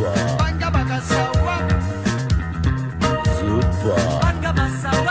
Bangga Bangga Sawah Super. Bangga Bangga Sawah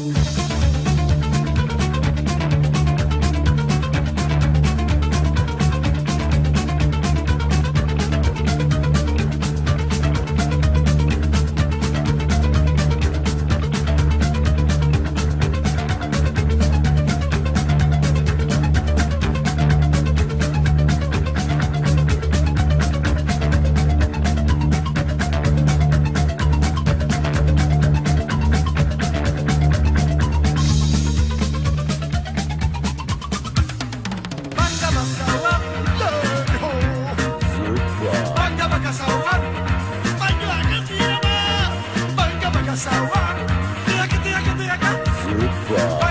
Yeah.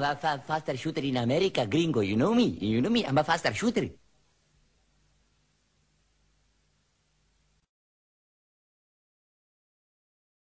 I'm fa- faster shooter in America, gringo. You know me? You know me? I'm a faster shooter.